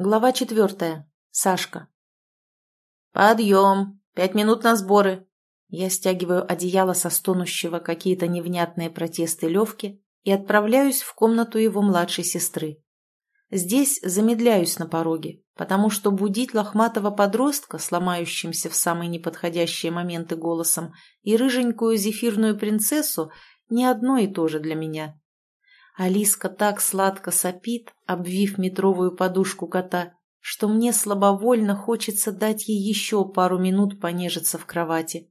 Глава четвертая. Сашка. «Подъем! Пять минут на сборы!» Я стягиваю одеяло со стонущего какие-то невнятные протесты Левки и отправляюсь в комнату его младшей сестры. Здесь замедляюсь на пороге, потому что будить лохматого подростка, сломающимся в самые неподходящие моменты голосом, и рыженькую зефирную принцессу не одно и то же для меня. Алиска так сладко сопит, обвив метровую подушку кота, что мне слабовольно хочется дать ей еще пару минут понежиться в кровати.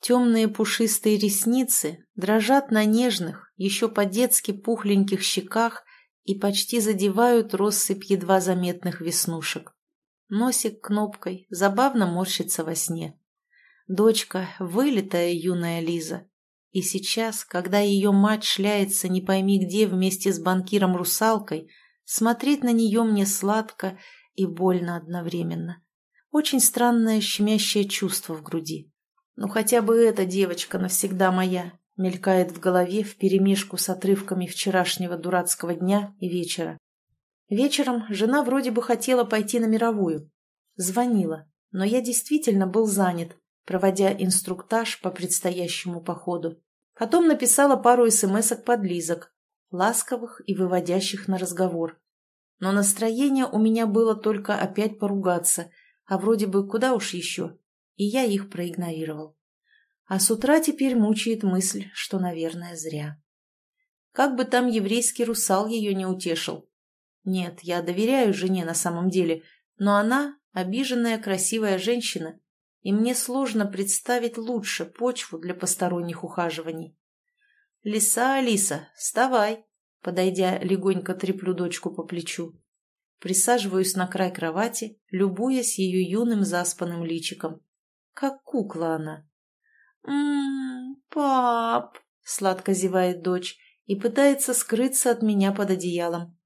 Темные пушистые ресницы дрожат на нежных, еще по-детски пухленьких щеках и почти задевают россыпь едва заметных веснушек. Носик кнопкой забавно морщится во сне. Дочка — вылитая юная Лиза, и сейчас, когда ее мать шляется не пойми где вместе с банкиром-русалкой, смотреть на нее мне сладко и больно одновременно. Очень странное щемящее чувство в груди. Ну хотя бы эта девочка навсегда моя, мелькает в голове вперемешку с отрывками вчерашнего дурацкого дня и вечера. Вечером жена вроде бы хотела пойти на мировую. Звонила, но я действительно был занят, проводя инструктаж по предстоящему походу. Потом написала пару смс-ок-подлизок, ласковых и выводящих на разговор. Но настроение у меня было только опять поругаться, а вроде бы куда уж еще, и я их проигнорировал. А с утра теперь мучает мысль, что, наверное, зря. Как бы там еврейский русал ее не утешил. Нет, я доверяю жене на самом деле, но она обиженная красивая женщина, и мне сложно представить лучше почву для посторонних ухаживаний. «Лиса, Алиса, вставай!» Подойдя, легонько треплю дочку по плечу. Присаживаюсь на край кровати, любуясь ее юным заспанным личиком. Как кукла она. «М-м, пап!» — сладко зевает дочь и пытается скрыться от меня под одеялом.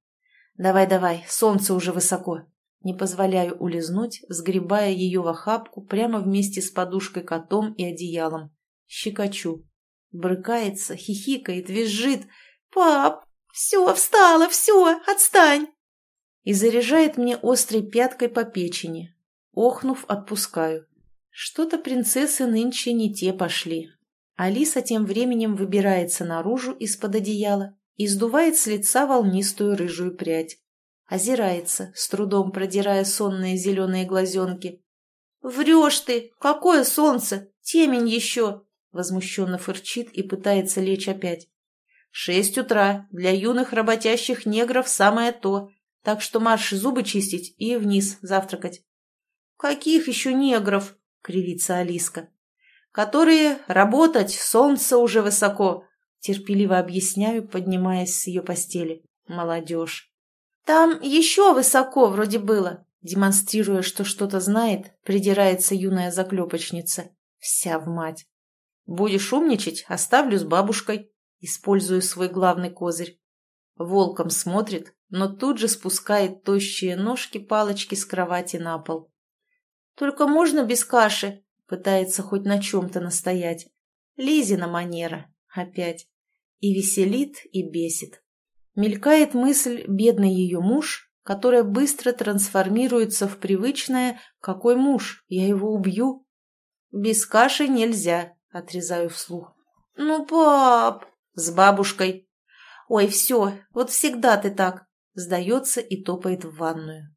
«Давай-давай, солнце уже высоко!» Не позволяю улизнуть, сгребая ее в охапку прямо вместе с подушкой котом и одеялом. Щекочу. Брыкается, хихикает, визжит. «Пап, все, встала, все, отстань!» И заряжает мне острой пяткой по печени. Охнув, отпускаю. Что-то принцессы нынче не те пошли. Алиса тем временем выбирается наружу из-под одеяла и сдувает с лица волнистую рыжую прядь озирается, с трудом продирая сонные зеленые глазенки. «Врешь ты! Какое солнце! Темень еще!» Возмущенно фырчит и пытается лечь опять. «Шесть утра. Для юных работящих негров самое то. Так что марш зубы чистить и вниз завтракать». «Каких еще негров?» — кривится Алиска. «Которые работать, солнце уже высоко», — терпеливо объясняю, поднимаясь с ее постели. «Молодежь». «Там еще высоко вроде было», демонстрируя, что что-то знает, придирается юная заклепочница. Вся в мать. «Будешь умничать, оставлю с бабушкой», использую свой главный козырь. Волком смотрит, но тут же спускает тощие ножки-палочки с кровати на пол. «Только можно без каши?» Пытается хоть на чем-то настоять. Лизина манера. Опять. И веселит, и бесит. Мелькает мысль «бедный ее муж», которая быстро трансформируется в привычное «какой муж? Я его убью». «Без каши нельзя», — отрезаю вслух. «Ну, пап!» «С бабушкой». «Ой, все, вот всегда ты так», — сдается и топает в ванную.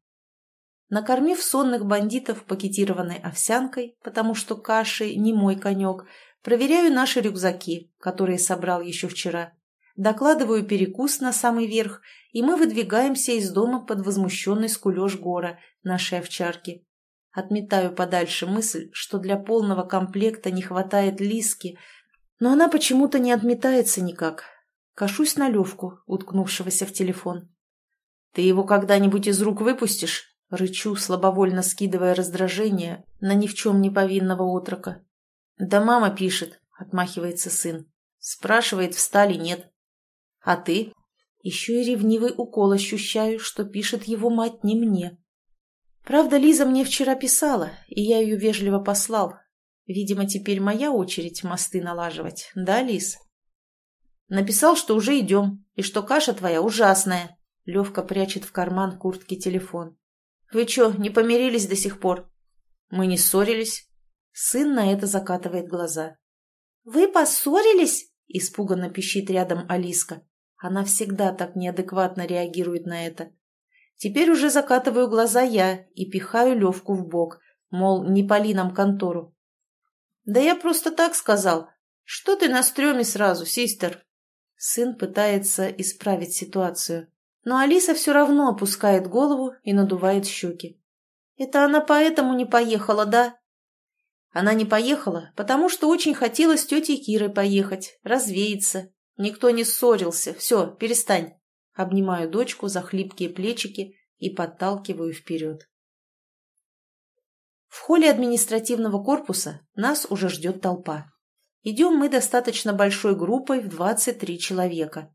Накормив сонных бандитов пакетированной овсянкой, потому что каши не мой конек, проверяю наши рюкзаки, которые собрал еще вчера докладываю перекус на самый верх, и мы выдвигаемся из дома под возмущенный скулеж гора, нашей овчарки. Отметаю подальше мысль, что для полного комплекта не хватает лиски, но она почему-то не отметается никак. Кашусь на Левку, уткнувшегося в телефон. «Ты его когда-нибудь из рук выпустишь?» Рычу, слабовольно скидывая раздражение на ни в чем не повинного отрока. «Да мама пишет», — отмахивается сын. Спрашивает, встали, нет. А ты? Еще и ревнивый укол ощущаю, что пишет его мать не мне. Правда, Лиза мне вчера писала, и я ее вежливо послал. Видимо, теперь моя очередь мосты налаживать, да, Лиз? Написал, что уже идем, и что каша твоя ужасная. Левка прячет в карман куртки телефон. Вы что, не помирились до сих пор?» «Мы не ссорились». Сын на это закатывает глаза. «Вы поссорились?» – испуганно пищит рядом Алиска. Она всегда так неадекватно реагирует на это. Теперь уже закатываю глаза я и пихаю Левку в бок, мол, не пали нам контору. «Да я просто так сказал. Что ты на стреме сразу, систер?» Сын пытается исправить ситуацию, но Алиса все равно опускает голову и надувает щеки. «Это она поэтому не поехала, да?» Она не поехала, потому что очень хотела с тетей Кирой поехать, развеяться. Никто не ссорился. Все, перестань. Обнимаю дочку за хлипкие плечики и подталкиваю вперед. В холле административного корпуса нас уже ждет толпа. Идем мы достаточно большой группой в 23 человека.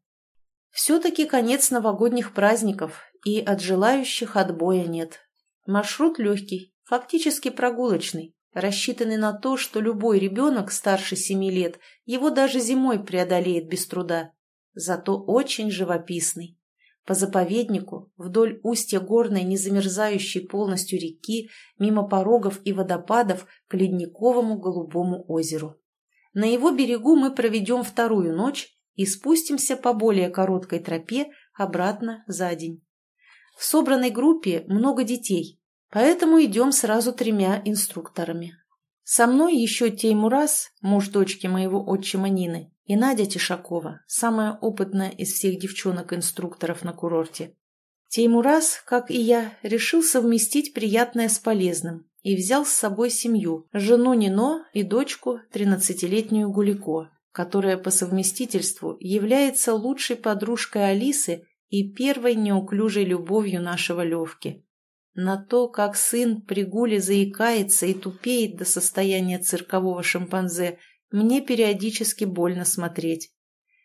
Все-таки конец новогодних праздников, и от желающих отбоя нет. Маршрут легкий, фактически прогулочный, рассчитанный на то, что любой ребенок старше 7 лет его даже зимой преодолеет без труда. Зато очень живописный. По заповеднику, вдоль устья горной, незамерзающей полностью реки, мимо порогов и водопадов к ледниковому голубому озеру. На его берегу мы проведем вторую ночь и спустимся по более короткой тропе обратно за день. В собранной группе много детей, поэтому идем сразу тремя инструкторами. Со мной еще Теймурас, муж дочки моего отчима Нины, и Надя Тишакова, самая опытная из всех девчонок-инструкторов на курорте. Теймурас, как и я, решил совместить приятное с полезным и взял с собой семью, жену Нино и дочку, 13-летнюю Гулико, которая по совместительству является лучшей подружкой Алисы и первой неуклюжей любовью нашего Левки. На то, как сын при Гуле заикается и тупеет до состояния циркового шимпанзе, мне периодически больно смотреть.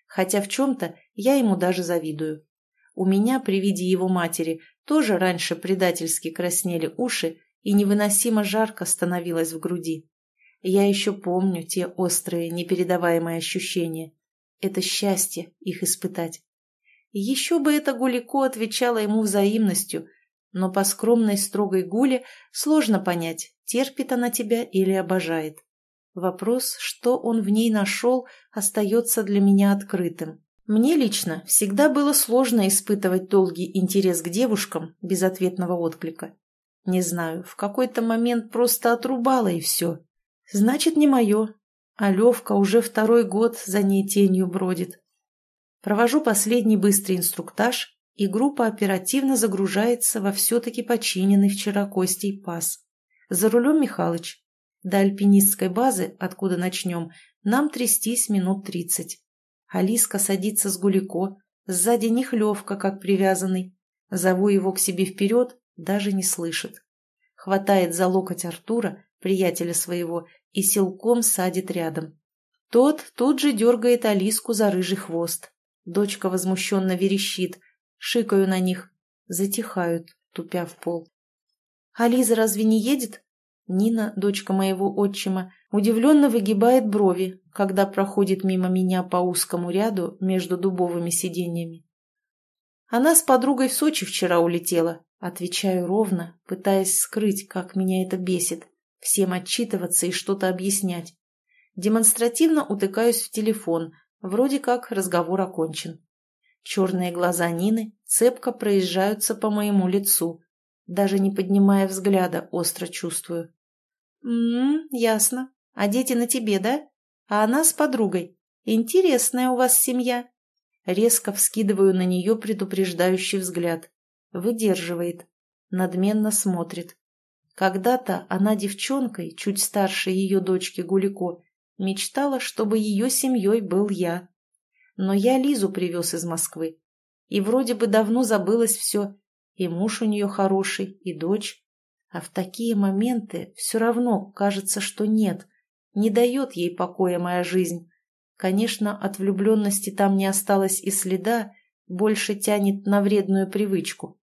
Хотя в чем-то я ему даже завидую. У меня при виде его матери тоже раньше предательски краснели уши и невыносимо жарко становилось в груди. Я еще помню те острые, непередаваемые ощущения. Это счастье их испытать. Еще бы это Гулико отвечала ему взаимностью, но по скромной строгой Гуле сложно понять, терпит она тебя или обожает. Вопрос, что он в ней нашел, остается для меня открытым. Мне лично всегда было сложно испытывать долгий интерес к девушкам без ответного отклика. Не знаю, в какой-то момент просто отрубала и все. Значит, не мое. А Левка уже второй год за ней тенью бродит. Провожу последний быстрый инструктаж, и группа оперативно загружается во все-таки починенный вчера Костей пас. За рулем Михалыч. До альпинистской базы, откуда начнем, нам трястись минут тридцать. Алиска садится с Гулико, сзади них Левка, как привязанный. Зову его к себе вперед, даже не слышит. Хватает за локоть Артура, приятеля своего, и силком садит рядом. Тот тут же дергает Алиску за рыжий хвост. Дочка возмущенно верещит. Шикаю на них. Затихают, тупя в пол. «А Лиза разве не едет?» Нина, дочка моего отчима, удивленно выгибает брови, когда проходит мимо меня по узкому ряду между дубовыми сиденьями. Она с подругой в Сочи вчера улетела. Отвечаю ровно, пытаясь скрыть, как меня это бесит. Всем отчитываться и что-то объяснять. Демонстративно утыкаюсь в телефон, вроде как разговор окончен. Черные глаза Нины цепко проезжаются по моему лицу, даже не поднимая взгляда, остро чувствую. «М-м, ясно. А дети на тебе, да? А она с подругой. Интересная у вас семья». Резко вскидываю на нее предупреждающий взгляд. Выдерживает. Надменно смотрит. Когда-то она девчонкой, чуть старше ее дочки Гулико, мечтала, чтобы ее семьей был я. Но я Лизу привез из Москвы. И вроде бы давно забылось все, и муж у нее хороший, и дочь. А в такие моменты все равно кажется, что нет, не дает ей покоя моя жизнь. Конечно, от влюбленности там не осталось и следа, больше тянет на вредную привычку.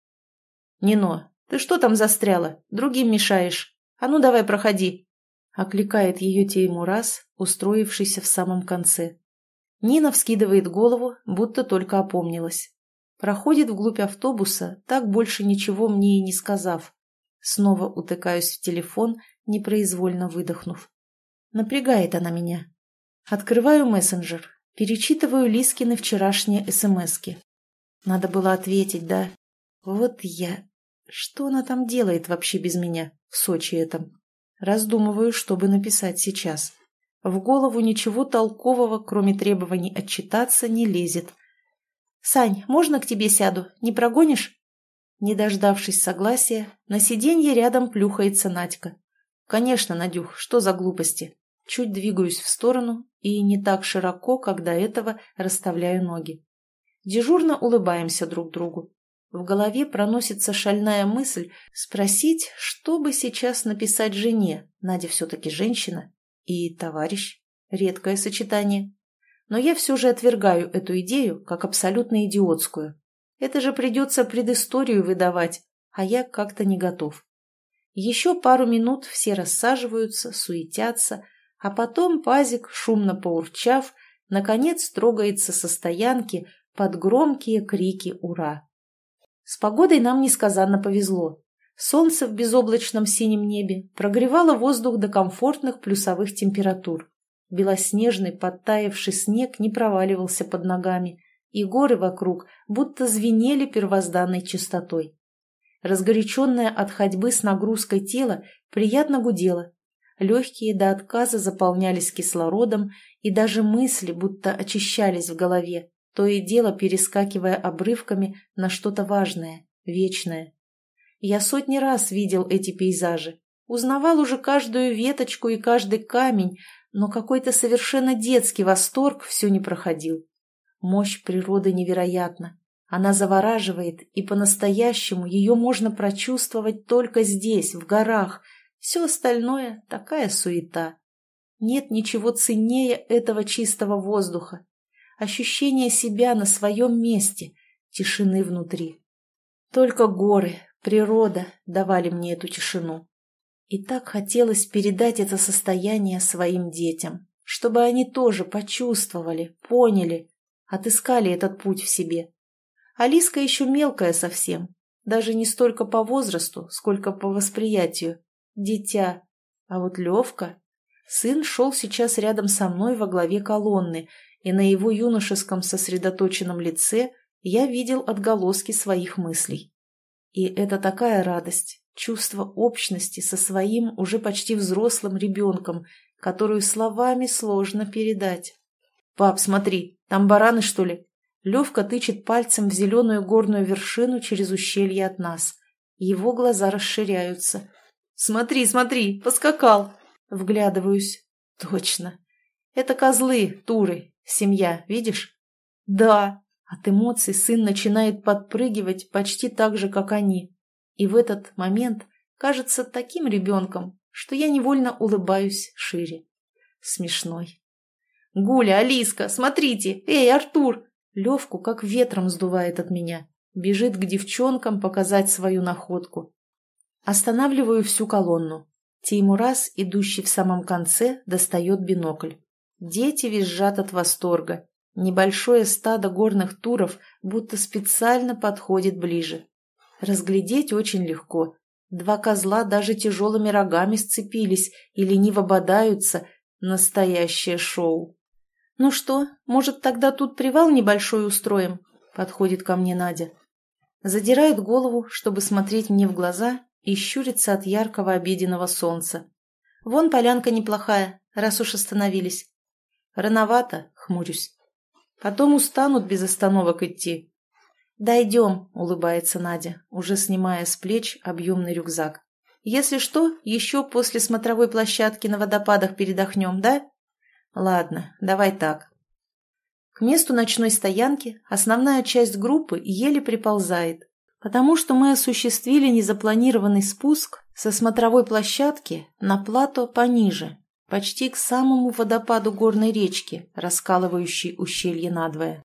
«Нино, ты что там застряла? Другим мешаешь. А ну давай проходи!» Окликает ее Теймурас, устроившийся в самом конце. Нина вскидывает голову, будто только опомнилась. Проходит вглубь автобуса, так больше ничего мне и не сказав. Снова утыкаюсь в телефон, непроизвольно выдохнув. Напрягает она меня. Открываю мессенджер, перечитываю Лискины вчерашние смски. Надо было ответить, да? Вот я... Что она там делает вообще без меня, в Сочи этом? Раздумываю, чтобы написать сейчас. В голову ничего толкового, кроме требований отчитаться, не лезет. «Сань, можно к тебе сяду? Не прогонишь?» Не дождавшись согласия, на сиденье рядом плюхается Надька. «Конечно, Надюх, что за глупости?» Чуть двигаюсь в сторону и не так широко, как до этого, расставляю ноги. Дежурно улыбаемся друг другу. В голове проносится шальная мысль спросить, что бы сейчас написать жене, Надя все-таки женщина, и товарищ. Редкое сочетание. Но я все же отвергаю эту идею как абсолютно идиотскую. Это же придется предысторию выдавать, а я как-то не готов. Еще пару минут все рассаживаются, суетятся, а потом пазик, шумно поурчав, наконец трогается со стоянки под громкие крики «Ура!». С погодой нам несказанно повезло. Солнце в безоблачном синем небе прогревало воздух до комфортных плюсовых температур. Белоснежный подтаявший снег не проваливался под ногами, и горы вокруг будто звенели первозданной чистотой. Разгоряченное от ходьбы с нагрузкой тело приятно гудело. Легкие до отказа заполнялись кислородом, и даже мысли будто очищались в голове, то и дело перескакивая обрывками на что-то важное, вечное. Я сотни раз видел эти пейзажи, узнавал уже каждую веточку и каждый камень, но какой-то совершенно детский восторг все не проходил. Мощь природы невероятна. Она завораживает, и по-настоящему ее можно прочувствовать только здесь, в горах. Все остальное — такая суета. Нет ничего ценнее этого чистого воздуха. Ощущение себя на своем месте, тишины внутри. Только горы, природа давали мне эту тишину. И так хотелось передать это состояние своим детям, чтобы они тоже почувствовали, поняли, отыскали этот путь в себе. Алиска еще мелкая совсем, даже не столько по возрасту, сколько по восприятию. Дитя. А вот Левка... Сын шел сейчас рядом со мной во главе колонны, и на его юношеском сосредоточенном лице я видел отголоски своих мыслей. И это такая радость, чувство общности со своим уже почти взрослым ребенком, которую словами сложно передать. «Пап, смотри, там бараны, что ли?» Левка тычет пальцем в зеленую горную вершину через ущелье от нас. Его глаза расширяются. «Смотри, смотри, поскакал!» Вглядываюсь. «Точно. Это козлы, туры, семья, видишь?» «Да». От эмоций сын начинает подпрыгивать почти так же, как они. И в этот момент кажется таким ребенком, что я невольно улыбаюсь шире. Смешной. «Гуля, Алиска, смотрите! Эй, Артур!» Левку как ветром сдувает от меня. Бежит к девчонкам показать свою находку. Останавливаю всю колонну. Теймурас, идущий в самом конце, достает бинокль. Дети визжат от восторга. Небольшое стадо горных туров будто специально подходит ближе. Разглядеть очень легко. Два козла даже тяжелыми рогами сцепились и лениво бодаются. Настоящее шоу. «Ну что, может, тогда тут привал небольшой устроим?» Подходит ко мне Надя. Задирает голову, чтобы смотреть мне в глаза, и щурится от яркого обеденного солнца. «Вон полянка неплохая, раз уж остановились». «Рановато», — хмурюсь. «Потом устанут без остановок идти». «Дойдем», — улыбается Надя, уже снимая с плеч объемный рюкзак. «Если что, еще после смотровой площадки на водопадах передохнем, да?» «Ладно, давай так». К месту ночной стоянки основная часть группы еле приползает, потому что мы осуществили незапланированный спуск со смотровой площадки на плато пониже, почти к самому водопаду горной речки, раскалывающей ущелье надвое.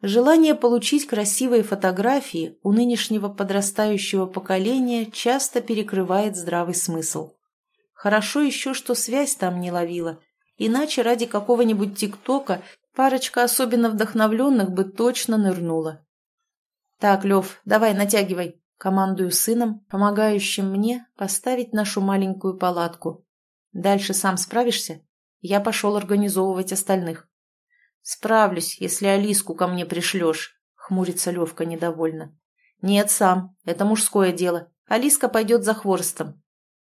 Желание получить красивые фотографии у нынешнего подрастающего поколения часто перекрывает здравый смысл. Хорошо еще, что связь там не ловила, иначе ради какого-нибудь тиктока парочка особенно вдохновленных бы точно нырнула. «Так, Лев, давай, натягивай. Командую сыном, помогающим мне поставить нашу маленькую палатку. Дальше сам справишься? Я пошел организовывать остальных. Справлюсь, если Алиску ко мне пришлешь, хмурится Левка недовольно. Нет, сам. Это мужское дело. Алиска пойдет за хворостом.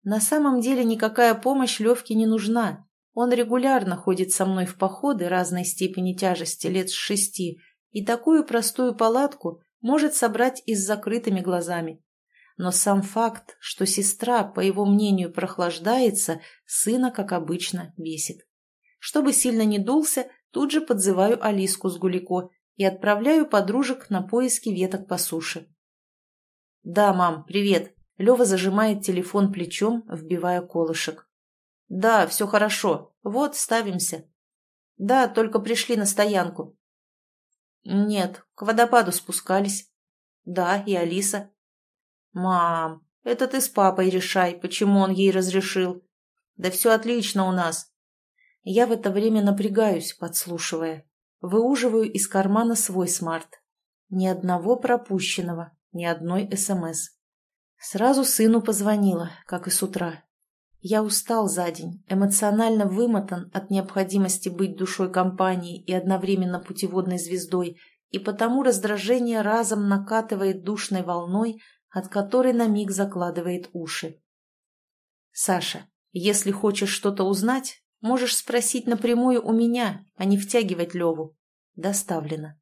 На самом деле никакая помощь Левке не нужна. Он регулярно ходит со мной в походы разной степени тяжести лет с шести, и такую простую палатку может собрать и с закрытыми глазами. Но сам факт, что сестра, по его мнению, прохлаждается, сына, как обычно, бесит. Чтобы сильно не дулся, тут же подзываю Алиску с Гулико и отправляю подружек на поиски веток по суше. «Да, мам, привет!» Лева зажимает телефон плечом, вбивая колышек. «Да, все хорошо. Вот, ставимся». «Да, только пришли на стоянку». «Нет, к водопаду спускались». «Да, и Алиса». «Мам, это ты с папой решай, почему он ей разрешил». «Да все отлично у нас». Я в это время напрягаюсь, подслушивая. Выуживаю из кармана свой смарт. Ни одного пропущенного, ни одной СМС. Сразу сыну позвонила, как и с утра. Я устал за день, эмоционально вымотан от необходимости быть душой компании и одновременно путеводной звездой, и потому раздражение разом накатывает душной волной, от которой на миг закладывает уши. «Саша, если хочешь что-то узнать, можешь спросить напрямую у меня, а не втягивать Леву. Доставлено».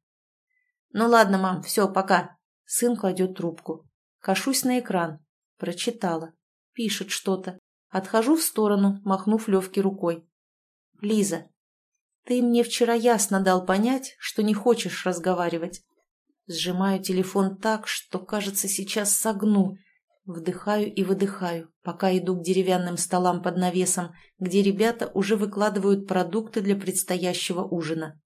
«Ну ладно, мам, все, пока». Сын кладет трубку. Кашусь на экран. Прочитала. Пишет что-то. Отхожу в сторону, махнув Левке рукой. «Лиза, ты мне вчера ясно дал понять, что не хочешь разговаривать. Сжимаю телефон так, что, кажется, сейчас согну. Вдыхаю и выдыхаю, пока иду к деревянным столам под навесом, где ребята уже выкладывают продукты для предстоящего ужина.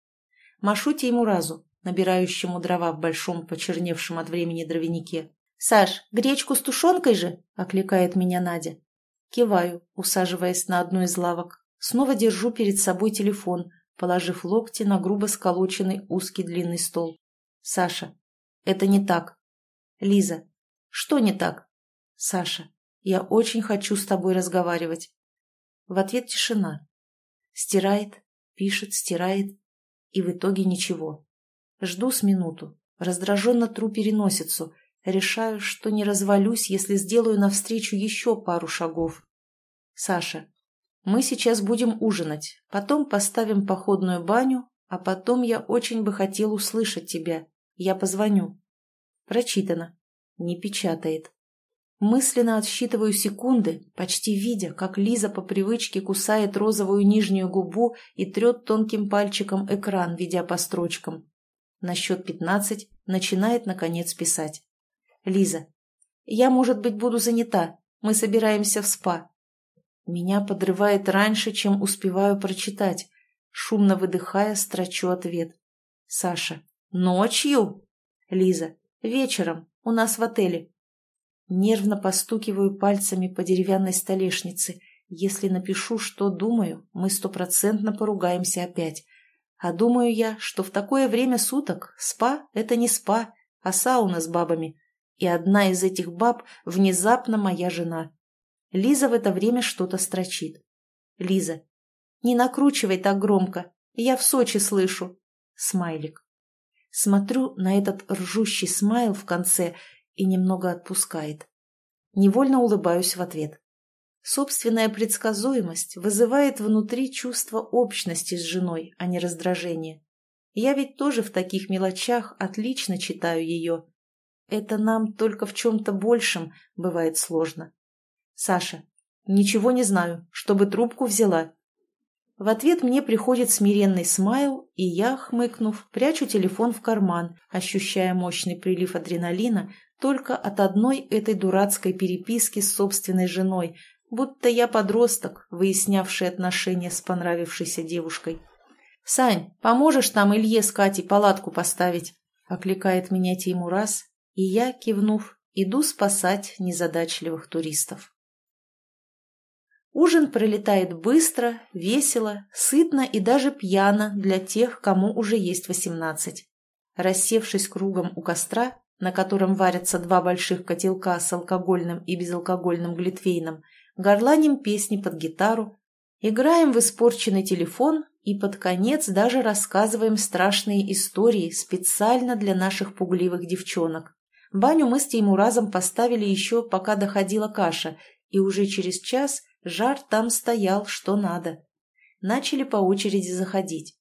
Машу Теймуразу, набирающему дрова в большом, почерневшем от времени дровянике. «Саш, гречку с тушенкой же?» – окликает меня Надя. Киваю, усаживаясь на одну из лавок. Снова держу перед собой телефон, положив локти на грубо сколоченный узкий длинный стол. «Саша, это не так». «Лиза, что не так?» «Саша, я очень хочу с тобой разговаривать». В ответ тишина. Стирает, пишет, стирает, и в итоге ничего. Жду с минуту, раздраженно тру переносицу, Решаю, что не развалюсь, если сделаю навстречу еще пару шагов. Саша, мы сейчас будем ужинать, потом поставим походную баню, а потом я очень бы хотел услышать тебя. Я позвоню. Прочитано. Не печатает. Мысленно отсчитываю секунды, почти видя, как Лиза по привычке кусает розовую нижнюю губу и трет тонким пальчиком экран, ведя по строчкам. На счет пятнадцать начинает, наконец, писать. Лиза. Я, может быть, буду занята. Мы собираемся в спа. Меня подрывает раньше, чем успеваю прочитать. Шумно выдыхая, строчу ответ. Саша. Ночью? Лиза. Вечером. У нас в отеле. Нервно постукиваю пальцами по деревянной столешнице. Если напишу, что думаю, мы стопроцентно поругаемся опять. А думаю я, что в такое время суток спа — это не спа, а сауна с бабами и одна из этих баб внезапно моя жена. Лиза в это время что-то строчит. Лиза. Не накручивай так громко. Я в Сочи слышу. Смайлик. Смотрю на этот ржущий смайл в конце и немного отпускает. Невольно улыбаюсь в ответ. Собственная предсказуемость вызывает внутри чувство общности с женой, а не раздражение. Я ведь тоже в таких мелочах отлично читаю ее это нам только в чем-то большем бывает сложно. Саша, ничего не знаю, чтобы трубку взяла. В ответ мне приходит смиренный смайл, и я, хмыкнув, прячу телефон в карман, ощущая мощный прилив адреналина только от одной этой дурацкой переписки с собственной женой, будто я подросток, выяснявший отношения с понравившейся девушкой. «Сань, поможешь там Илье с Катей палатку поставить?» — окликает меня Теймураз, и я, кивнув, иду спасать незадачливых туристов. Ужин пролетает быстро, весело, сытно и даже пьяно для тех, кому уже есть восемнадцать. Рассевшись кругом у костра, на котором варятся два больших котелка с алкогольным и безалкогольным глитвейном, горланим песни под гитару, играем в испорченный телефон и под конец даже рассказываем страшные истории специально для наших пугливых девчонок. Баню мы с Теймуразом поставили еще, пока доходила каша, и уже через час жар там стоял, что надо. Начали по очереди заходить.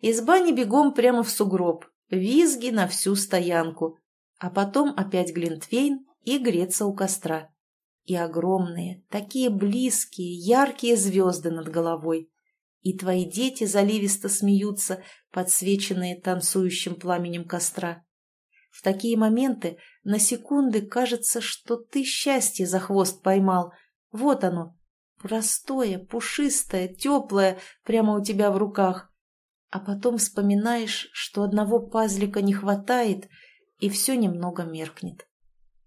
Из бани бегом прямо в сугроб, визги на всю стоянку, а потом опять глинтвейн и греться у костра. И огромные, такие близкие, яркие звезды над головой. И твои дети заливисто смеются, подсвеченные танцующим пламенем костра. В такие моменты на секунды кажется, что ты счастье за хвост поймал. Вот оно, простое, пушистое, теплое, прямо у тебя в руках. А потом вспоминаешь, что одного пазлика не хватает, и все немного меркнет.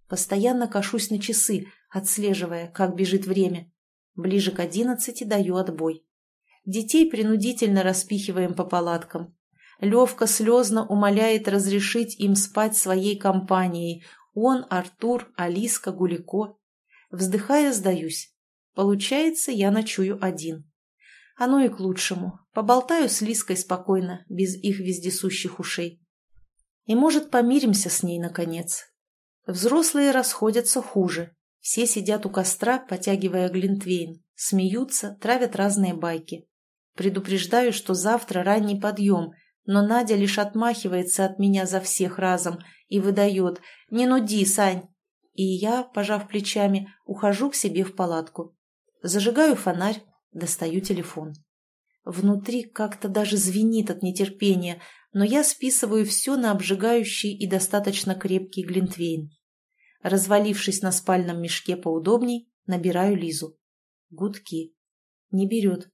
Постоянно кашусь на часы, отслеживая, как бежит время. Ближе к одиннадцати даю отбой. Детей принудительно распихиваем по палаткам. Левка слезно умоляет разрешить им спать своей компанией. Он, Артур, Алиска, Гулико. Вздыхая, сдаюсь. Получается, я ночую один. Оно и к лучшему. Поболтаю с Лиской спокойно, без их вездесущих ушей. И, может, помиримся с ней, наконец. Взрослые расходятся хуже. Все сидят у костра, потягивая глинтвейн, смеются, травят разные байки. Предупреждаю, что завтра ранний подъем – но Надя лишь отмахивается от меня за всех разом и выдает «Не нуди, Сань!» И я, пожав плечами, ухожу к себе в палатку. Зажигаю фонарь, достаю телефон. Внутри как-то даже звенит от нетерпения, но я списываю все на обжигающий и достаточно крепкий глинтвейн. Развалившись на спальном мешке поудобней, набираю Лизу. Гудки. Не берет.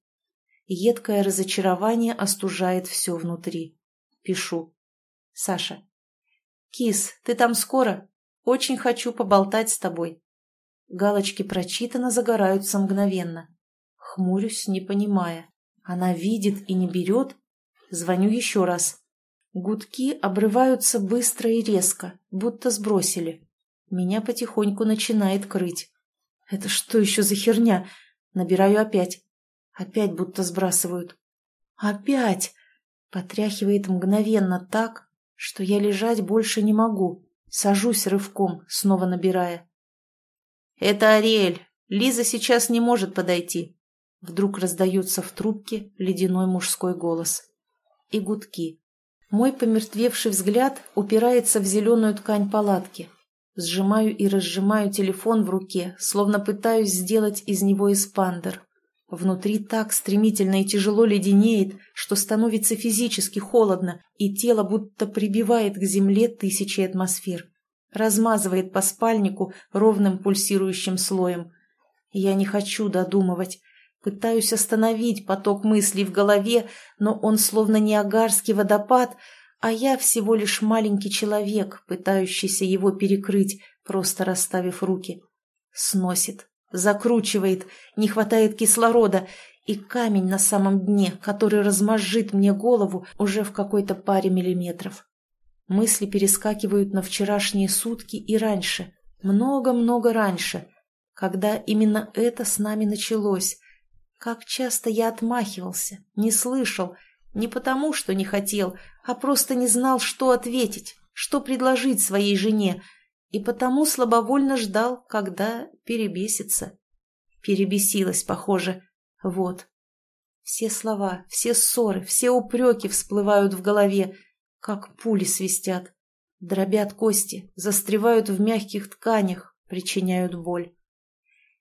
Едкое разочарование остужает все внутри. Пишу. Саша. «Кис, ты там скоро? Очень хочу поболтать с тобой». Галочки прочитано загораются мгновенно. Хмурюсь, не понимая. Она видит и не берет? Звоню еще раз. Гудки обрываются быстро и резко, будто сбросили. Меня потихоньку начинает крыть. Это что еще за херня? Набираю опять. Опять будто сбрасывают. Опять! Потряхивает мгновенно так, что я лежать больше не могу. Сажусь рывком, снова набирая. «Это Ариэль. Лиза сейчас не может подойти». Вдруг раздается в трубке ледяной мужской голос. И гудки. Мой помертвевший взгляд упирается в зеленую ткань палатки. Сжимаю и разжимаю телефон в руке, словно пытаюсь сделать из него эспандер. Внутри так стремительно и тяжело леденеет, что становится физически холодно, и тело будто прибивает к земле тысячи атмосфер. Размазывает по спальнику ровным пульсирующим слоем. Я не хочу додумывать. Пытаюсь остановить поток мыслей в голове, но он словно неагарский водопад, а я всего лишь маленький человек, пытающийся его перекрыть, просто расставив руки. Сносит, закручивает, не хватает кислорода, и камень на самом дне, который размозжит мне голову уже в какой-то паре миллиметров. Мысли перескакивают на вчерашние сутки и раньше, много-много раньше, когда именно это с нами началось. Как часто я отмахивался, не слышал, не потому, что не хотел, а просто не знал, что ответить, что предложить своей жене, и потому слабовольно ждал, когда перебесится. Перебесилась, похоже. Вот. Все слова, все ссоры, все упреки всплывают в голове, как пули свистят. Дробят кости, застревают в мягких тканях, причиняют боль.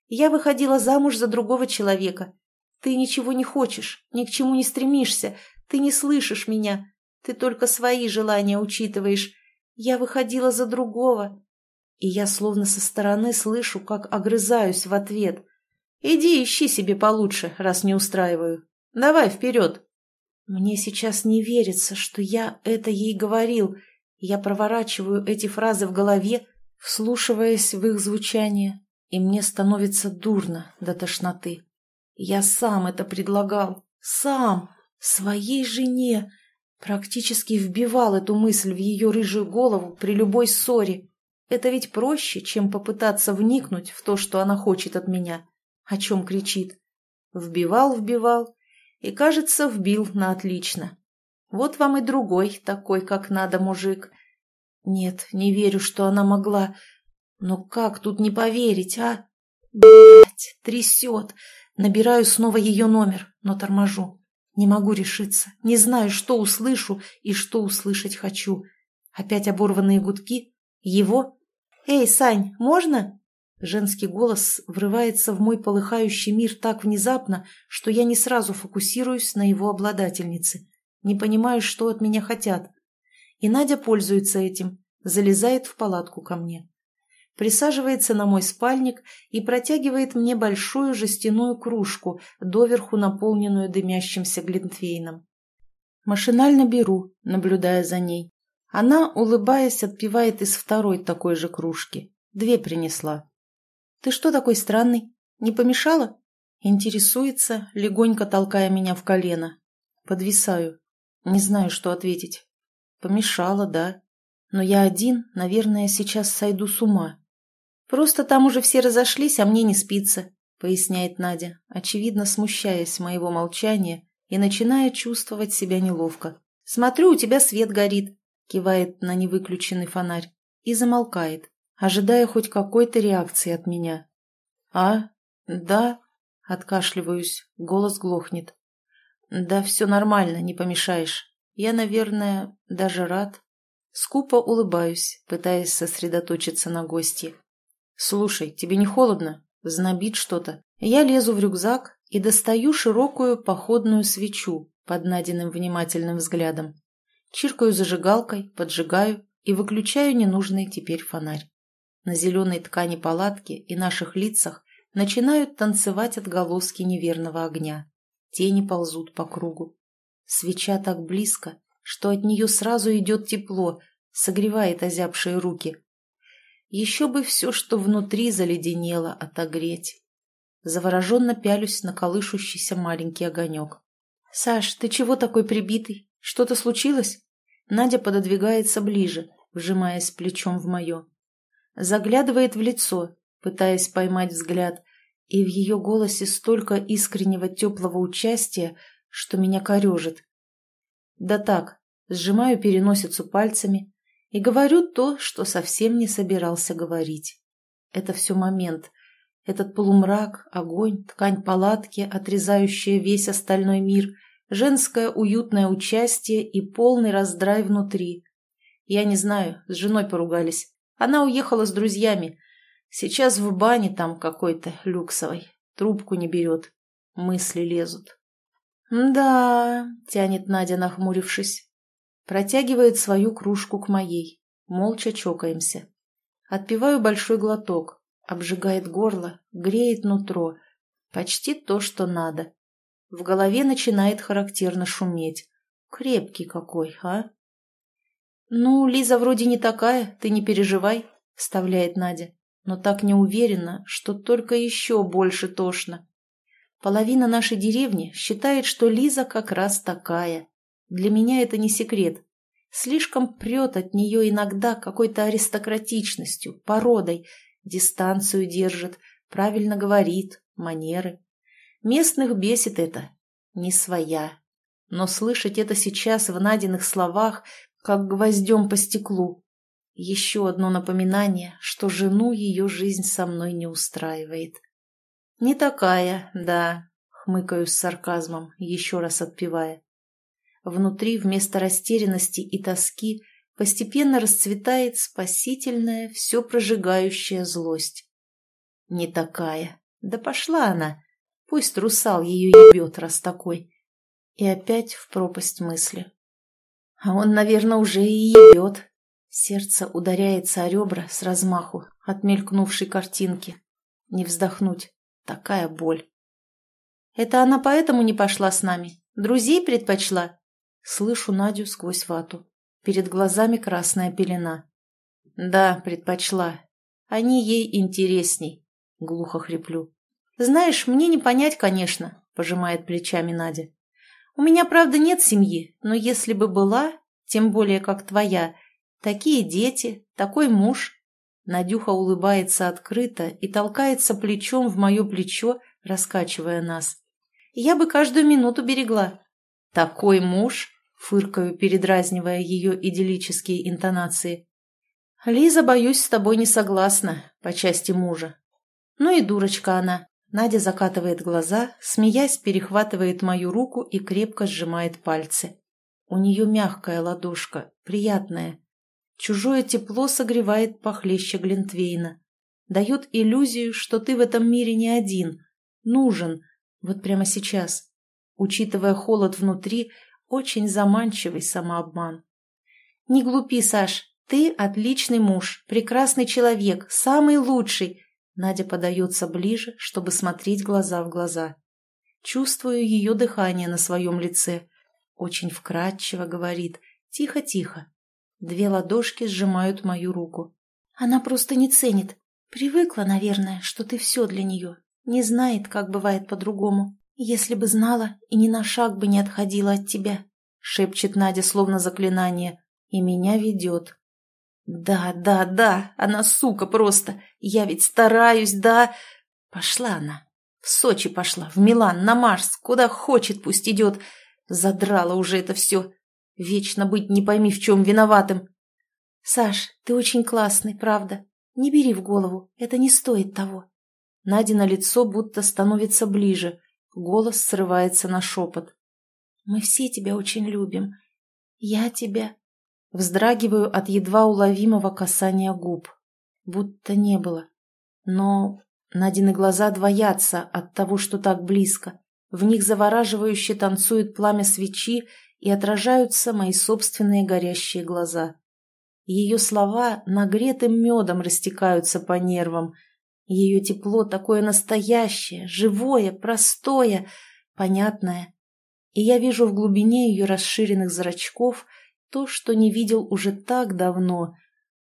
Я выходила замуж за другого человека. Ты ничего не хочешь, ни к чему не стремишься, ты не слышишь меня, ты только свои желания учитываешь. Я выходила за другого, и я словно со стороны слышу, как огрызаюсь в ответ. «Иди ищи себе получше, раз не устраиваю. Давай вперед!» Мне сейчас не верится, что я это ей говорил. Я проворачиваю эти фразы в голове, вслушиваясь в их звучание, и мне становится дурно до тошноты. Я сам это предлагал. Сам! Своей жене! Практически вбивал эту мысль в ее рыжую голову при любой ссоре. Это ведь проще, чем попытаться вникнуть в то, что она хочет от меня, о чем кричит. Вбивал, вбивал, и, кажется, вбил на отлично. Вот вам и другой, такой, как надо, мужик. Нет, не верю, что она могла. Но как тут не поверить, а? Блять, трясет. Набираю снова ее номер, но торможу. Не могу решиться, не знаю, что услышу и что услышать хочу. Опять оборванные гудки? Его? «Эй, Сань, можно?» Женский голос врывается в мой полыхающий мир так внезапно, что я не сразу фокусируюсь на его обладательнице. Не понимаю, что от меня хотят. И Надя пользуется этим, залезает в палатку ко мне присаживается на мой спальник и протягивает мне большую жестяную кружку, доверху наполненную дымящимся глинтвейном. Машинально беру, наблюдая за ней. Она, улыбаясь, отпивает из второй такой же кружки. Две принесла. «Ты что такой странный? Не помешала?» Интересуется, легонько толкая меня в колено. Подвисаю. Не знаю, что ответить. Помешала, да. Но я один, наверное, сейчас сойду с ума. «Просто там уже все разошлись, а мне не спится», — поясняет Надя, очевидно смущаясь моего молчания и начиная чувствовать себя неловко. «Смотрю, у тебя свет горит», — кивает на невыключенный фонарь и замолкает, ожидая хоть какой-то реакции от меня. «А? Да?» — откашливаюсь, голос глохнет. «Да все нормально, не помешаешь. Я, наверное, даже рад». Скупо улыбаюсь, пытаясь сосредоточиться на гости. «Слушай, тебе не холодно? Знобит что-то?» Я лезу в рюкзак и достаю широкую походную свечу под Надиным внимательным взглядом. Чиркаю зажигалкой, поджигаю и выключаю ненужный теперь фонарь. На зеленой ткани палатки и наших лицах начинают танцевать отголоски неверного огня. Тени ползут по кругу. Свеча так близко, что от нее сразу идет тепло, согревает озябшие руки. Еще бы все, что внутри заледенело, отогреть. Завороженно пялюсь на колышущийся маленький огонек. «Саш, ты чего такой прибитый? Что-то случилось?» Надя пододвигается ближе, вжимаясь плечом в мое. Заглядывает в лицо, пытаясь поймать взгляд, и в ее голосе столько искреннего теплого участия, что меня корежит. Да так, сжимаю переносицу пальцами, и говорю то, что совсем не собирался говорить. Это все момент. Этот полумрак, огонь, ткань палатки, отрезающая весь остальной мир, женское уютное участие и полный раздрай внутри. Я не знаю, с женой поругались. Она уехала с друзьями. Сейчас в бане там какой-то люксовой. Трубку не берет. Мысли лезут. «Да», — тянет Надя, нахмурившись. Протягивает свою кружку к моей. Молча чокаемся. Отпиваю большой глоток. Обжигает горло, греет нутро. Почти то, что надо. В голове начинает характерно шуметь. Крепкий какой, а? «Ну, Лиза вроде не такая, ты не переживай», — вставляет Надя, но так не уверена, что только еще больше тошно. Половина нашей деревни считает, что Лиза как раз такая. Для меня это не секрет. Слишком прет от нее иногда какой-то аристократичностью, породой, дистанцию держит, правильно говорит, манеры. Местных бесит это, не своя. Но слышать это сейчас в Надиных словах, как гвоздем по стеклу. Еще одно напоминание, что жену ее жизнь со мной не устраивает. «Не такая, да», — хмыкаю с сарказмом, еще раз отпевая. Внутри вместо растерянности и тоски постепенно расцветает спасительная, все прожигающая злость. Не такая. Да пошла она. Пусть русал ее ебет, раз такой. И опять в пропасть мысли. А он, наверное, уже и ебет. Сердце ударяется о ребра с размаху от мелькнувшей картинки. Не вздохнуть. Такая боль. Это она поэтому не пошла с нами? Друзей предпочла? Слышу Надю сквозь вату. Перед глазами красная пелена. Да, предпочла. Они ей интересней. Глухо хриплю. Знаешь, мне не понять, конечно, пожимает плечами Надя. У меня, правда, нет семьи, но если бы была, тем более как твоя, такие дети, такой муж...» Надюха улыбается открыто и толкается плечом в мое плечо, раскачивая нас. «Я бы каждую минуту берегла». «Такой муж?» — фыркаю, передразнивая ее идиллические интонации. «Лиза, боюсь, с тобой не согласна по части мужа». «Ну и дурочка она». Надя закатывает глаза, смеясь, перехватывает мою руку и крепко сжимает пальцы. У нее мягкая ладошка, приятная. Чужое тепло согревает похлеще Глинтвейна. Дает иллюзию, что ты в этом мире не один, нужен, вот прямо сейчас. Учитывая холод внутри, очень заманчивый самообман. «Не глупи, Саш, ты отличный муж, прекрасный человек, самый лучший!» Надя подается ближе, чтобы смотреть глаза в глаза. Чувствую ее дыхание на своем лице. Очень вкрадчиво говорит, тихо-тихо. Две ладошки сжимают мою руку. Она просто не ценит. Привыкла, наверное, что ты все для нее. Не знает, как бывает по-другому. Если бы знала, и ни на шаг бы не отходила от тебя. Шепчет Надя словно заклинание. И меня ведет. Да, да, да, она сука просто. Я ведь стараюсь, да. Пошла она. В Сочи пошла, в Милан, на Марс, куда хочет, пусть идет. Задрала уже это все. Вечно быть не пойми в чем виноватым. Саш, ты очень классный, правда. Не бери в голову, это не стоит того. Надя лицо будто становится ближе, голос срывается на шепот. Мы все тебя очень любим. Я тебя... Вздрагиваю от едва уловимого касания губ. Будто не было. Но Надины глаза двоятся от того, что так близко. В них завораживающе танцует пламя свечи, и отражаются мои собственные горящие глаза. Ее слова нагретым медом растекаются по нервам. Ее тепло такое настоящее, живое, простое, понятное. И я вижу в глубине ее расширенных зрачков то, что не видел уже так давно.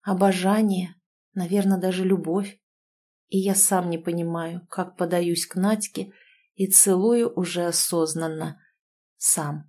Обожание, наверное, даже любовь. И я сам не понимаю, как подаюсь к Надьке и целую уже осознанно. Сам.